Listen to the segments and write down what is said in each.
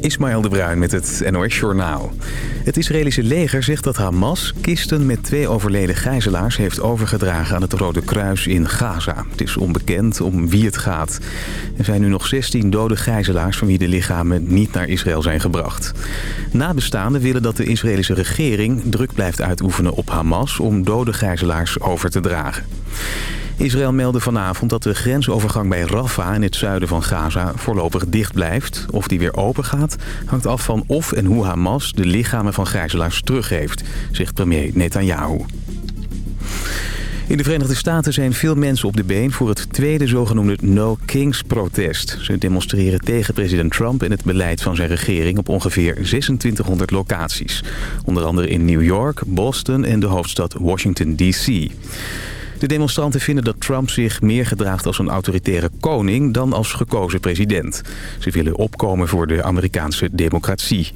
Ismaël de Bruin met het NOS Journaal. Het Israëlische leger zegt dat Hamas kisten met twee overleden gijzelaars... heeft overgedragen aan het Rode Kruis in Gaza. Het is onbekend om wie het gaat. Er zijn nu nog 16 dode gijzelaars... van wie de lichamen niet naar Israël zijn gebracht. Nabestaanden willen dat de Israëlische regering druk blijft uitoefenen op Hamas... om dode gijzelaars over te dragen. Israël meldde vanavond dat de grensovergang bij Rafah in het zuiden van Gaza voorlopig dicht blijft. Of die weer open gaat, hangt af van of en hoe Hamas de lichamen van gijzelaars teruggeeft, zegt premier Netanyahu. In de Verenigde Staten zijn veel mensen op de been voor het tweede zogenoemde No Kings-protest. Ze demonstreren tegen president Trump en het beleid van zijn regering op ongeveer 2600 locaties. Onder andere in New York, Boston en de hoofdstad Washington D.C. De demonstranten vinden dat Trump zich meer gedraagt als een autoritaire koning dan als gekozen president. Ze willen opkomen voor de Amerikaanse democratie.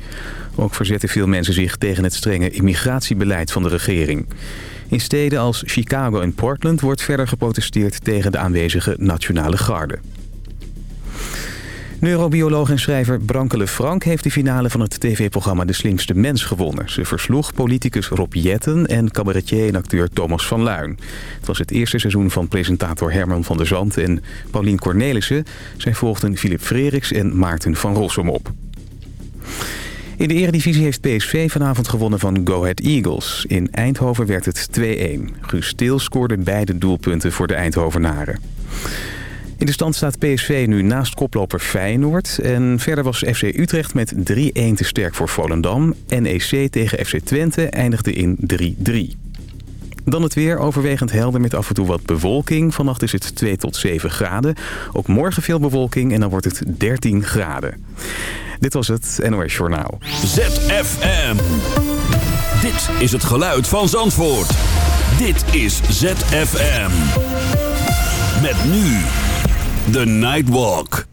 Ook verzetten veel mensen zich tegen het strenge immigratiebeleid van de regering. In steden als Chicago en Portland wordt verder geprotesteerd tegen de aanwezige nationale garde. Neurobioloog en schrijver Brankele Frank heeft de finale van het tv-programma De Slimste Mens gewonnen. Ze versloeg politicus Rob Jetten en cabaretier en acteur Thomas van Luin. Het was het eerste seizoen van presentator Herman van der Zand en Paulien Cornelissen. Zij volgden Philip Freriks en Maarten van Rossum op. In de eredivisie heeft PSV vanavond gewonnen van Go Ahead Eagles. In Eindhoven werd het 2-1. Guus Stil scoorde beide doelpunten voor de Eindhovenaren. In de stand staat PSV nu naast koploper Feyenoord. En verder was FC Utrecht met 3-1 te sterk voor Volendam. NEC tegen FC Twente eindigde in 3-3. Dan het weer, overwegend helder met af en toe wat bewolking. Vannacht is het 2 tot 7 graden. Ook morgen veel bewolking en dan wordt het 13 graden. Dit was het NOS Journaal. ZFM. Dit is het geluid van Zandvoort. Dit is ZFM. Met nu The Nightwalk.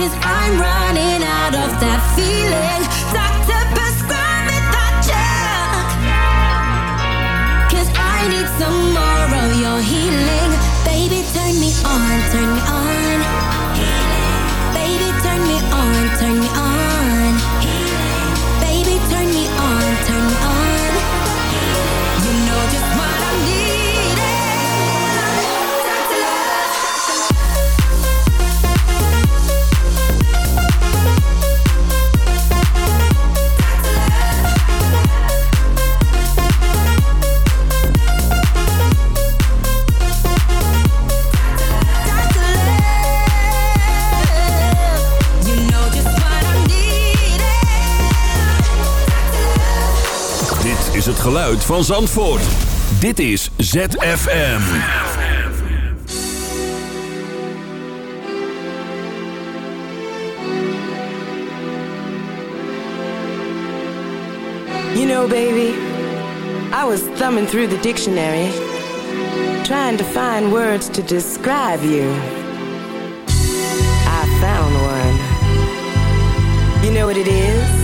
Cause I'm running out of that feeling. Doctor, prescribe me that jug. Cause I need some more of your healing. Baby, turn me on, turn me on. Van Zandvoort. Dit is ZFM. You know, baby, I was thumbing through the dictionary, trying to find words to describe you. I found one. You know what it is?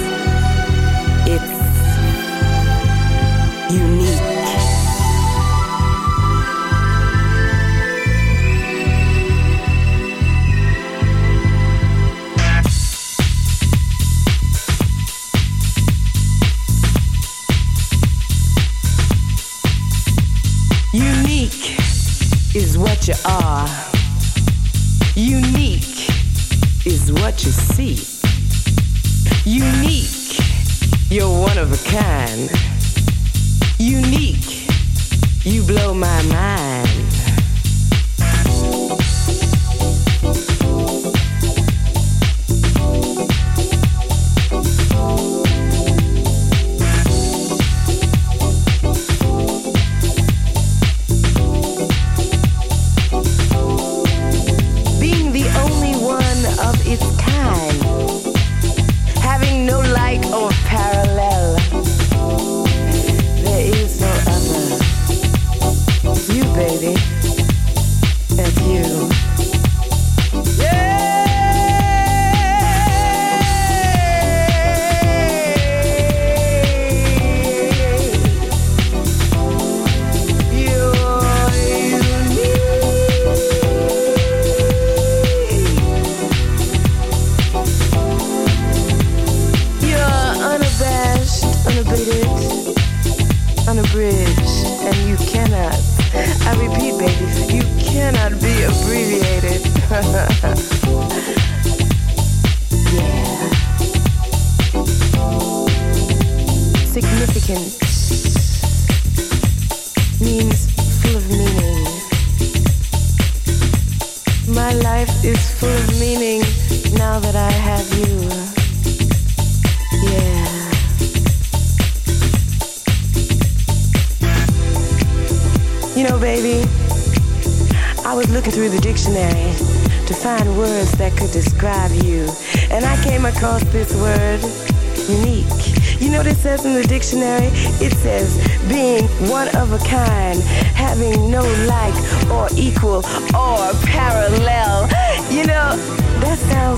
Kind. Unique, you blow my mind.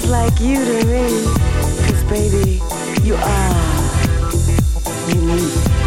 like you to me. Cause baby, you are unique.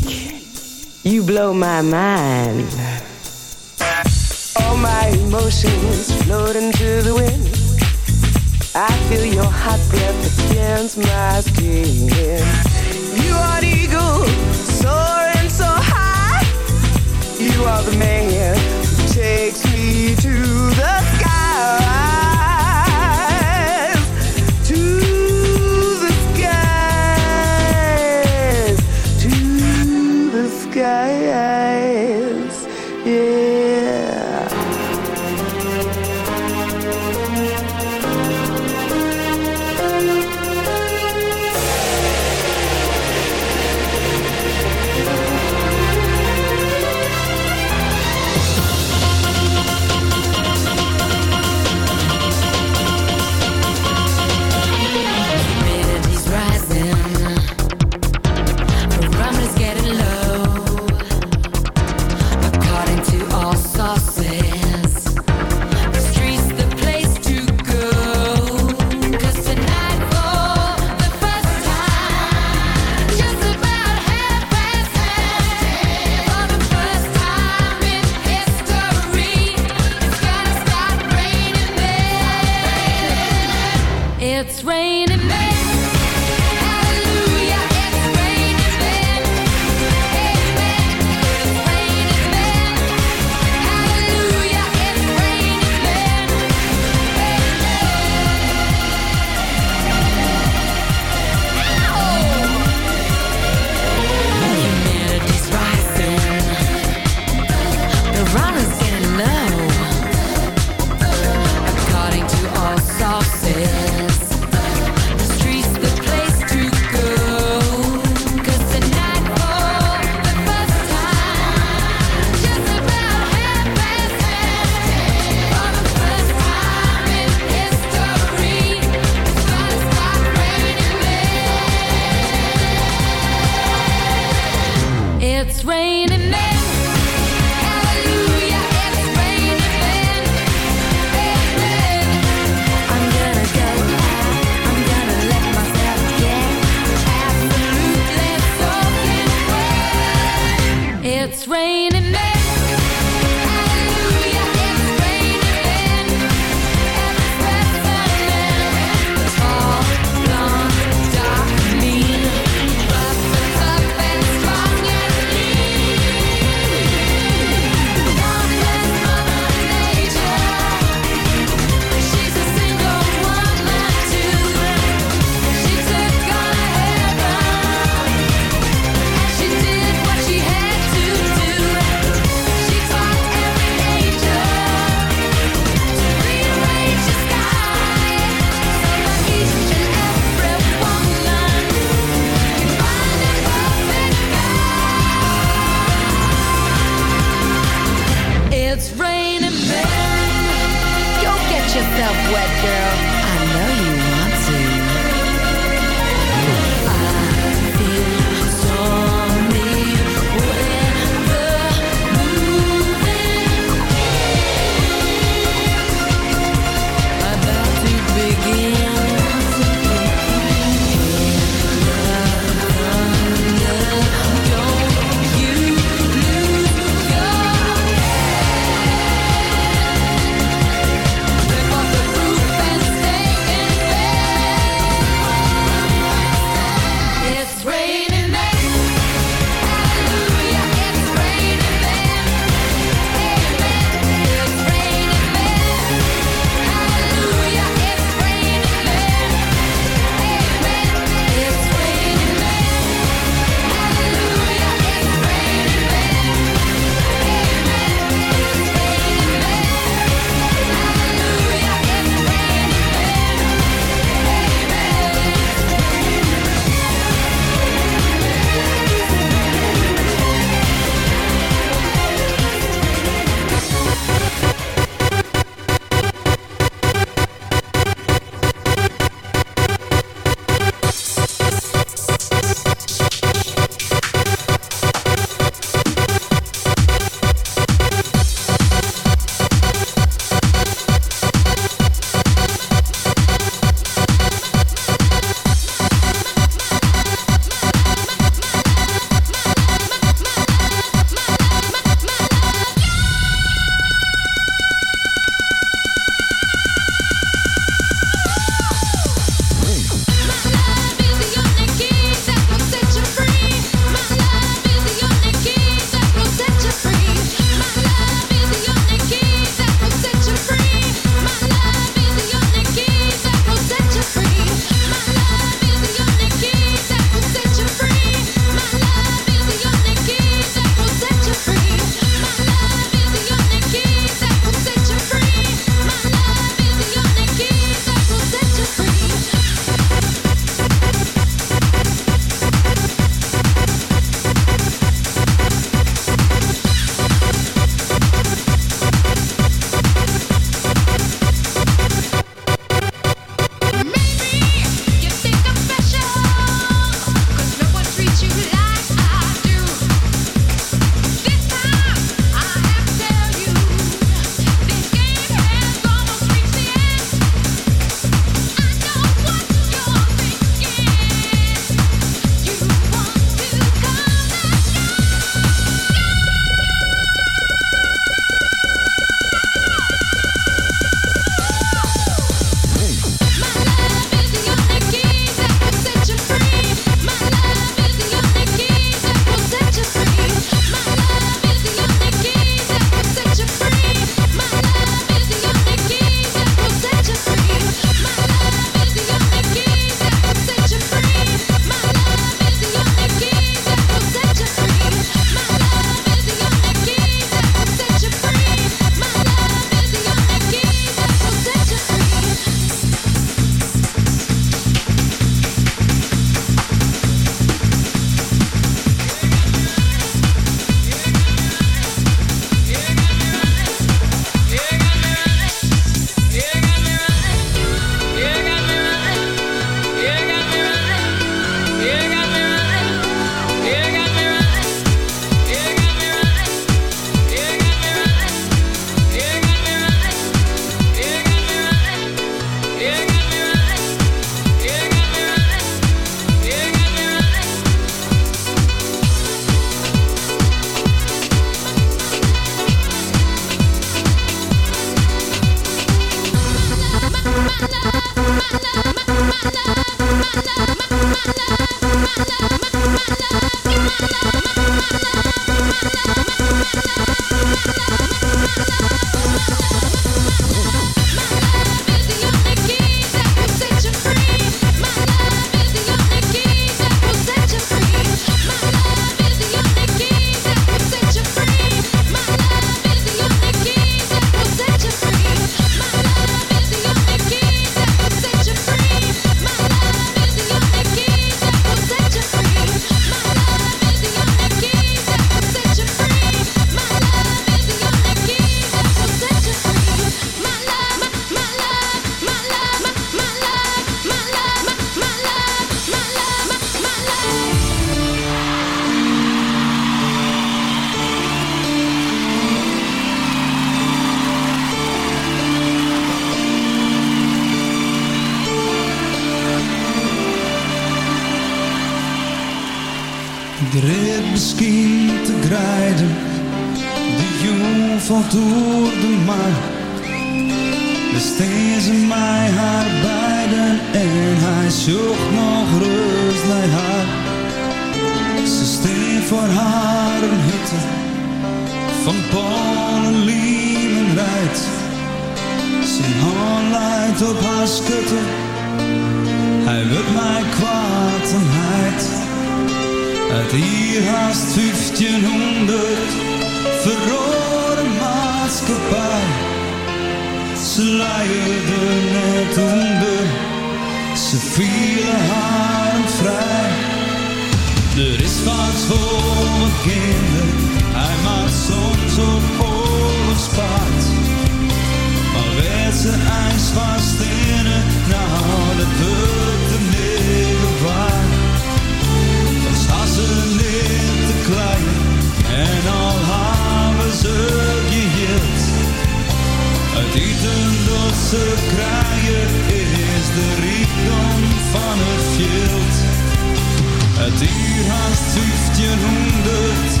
Het uur haast 1500,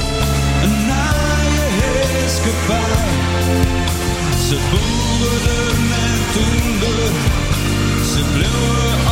een naaie heerskepaar. Ze boeren en toender, ze bleven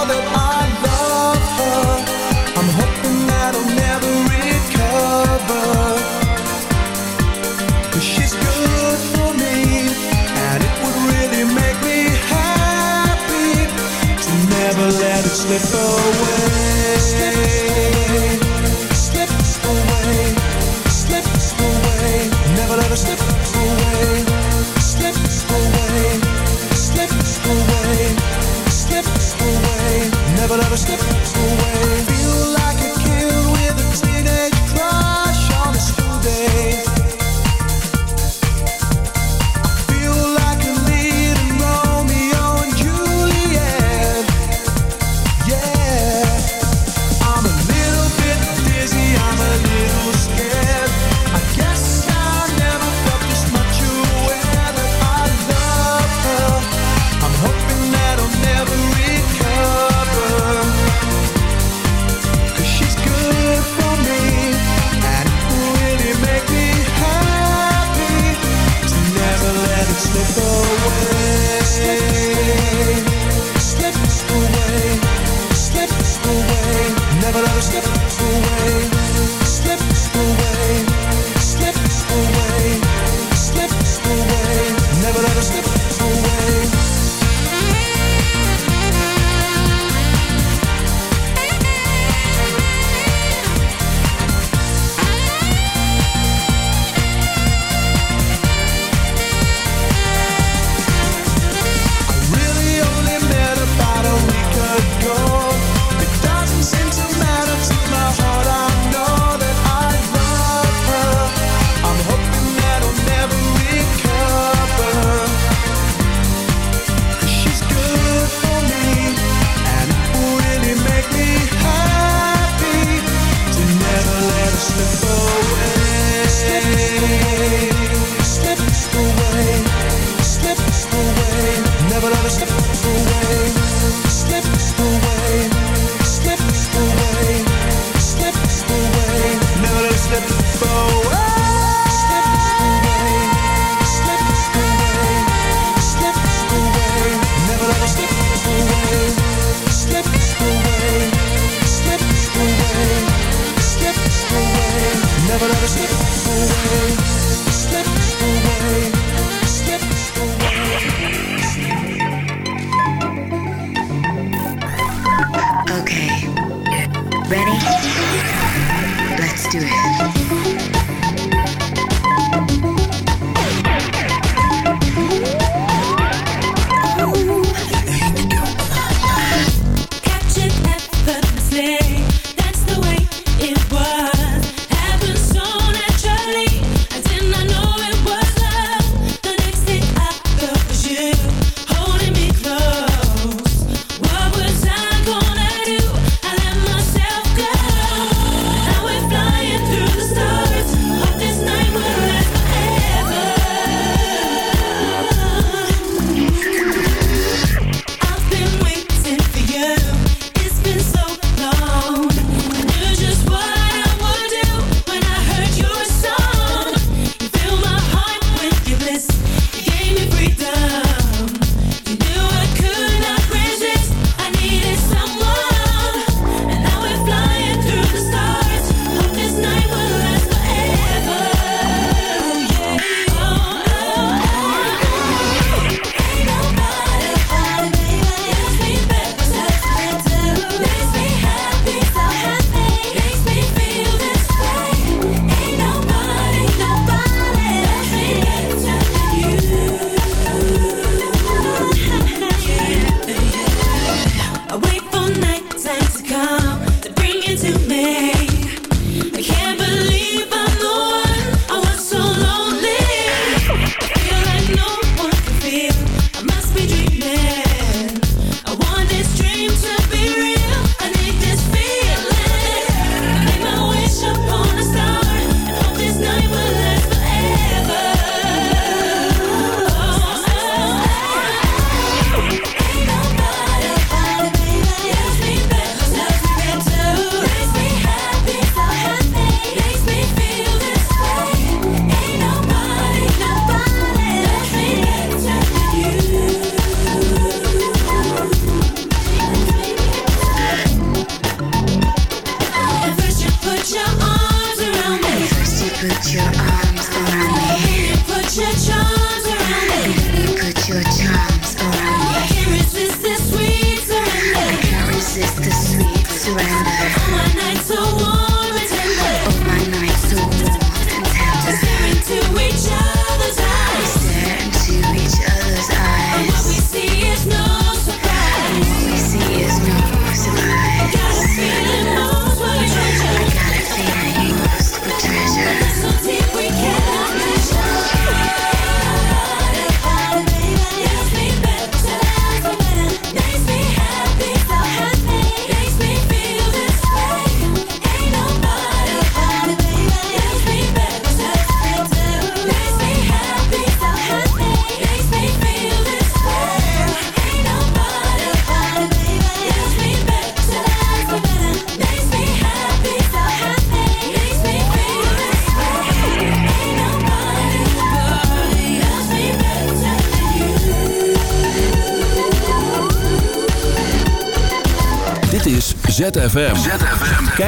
let go. show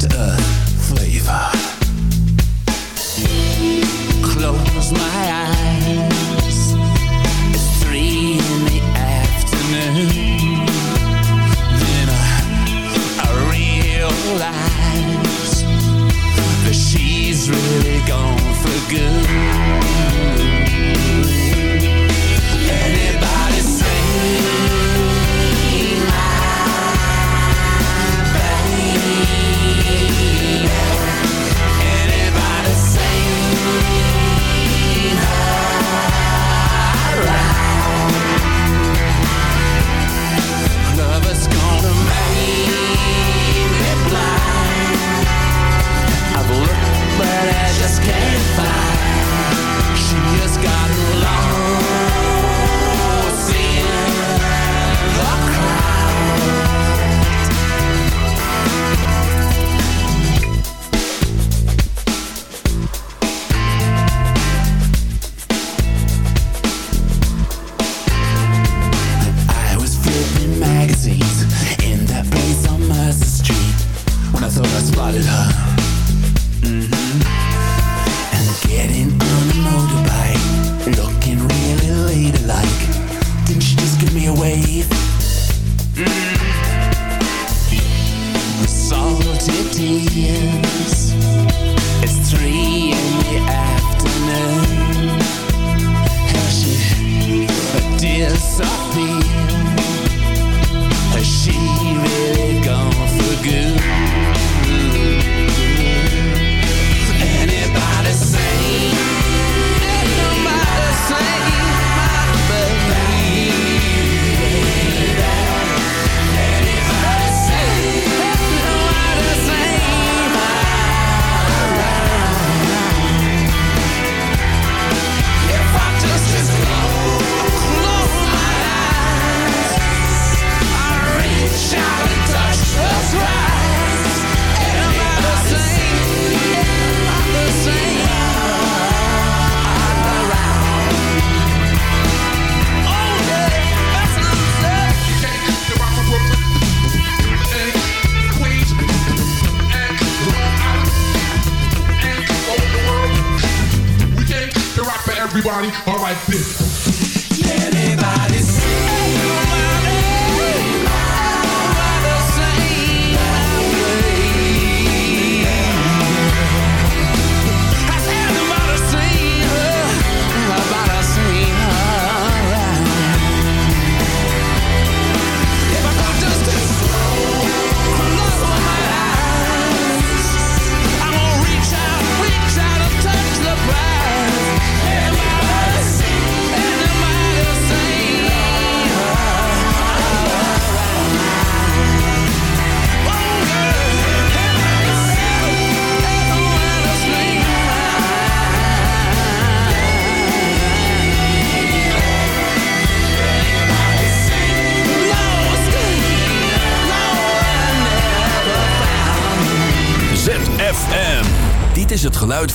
down to earth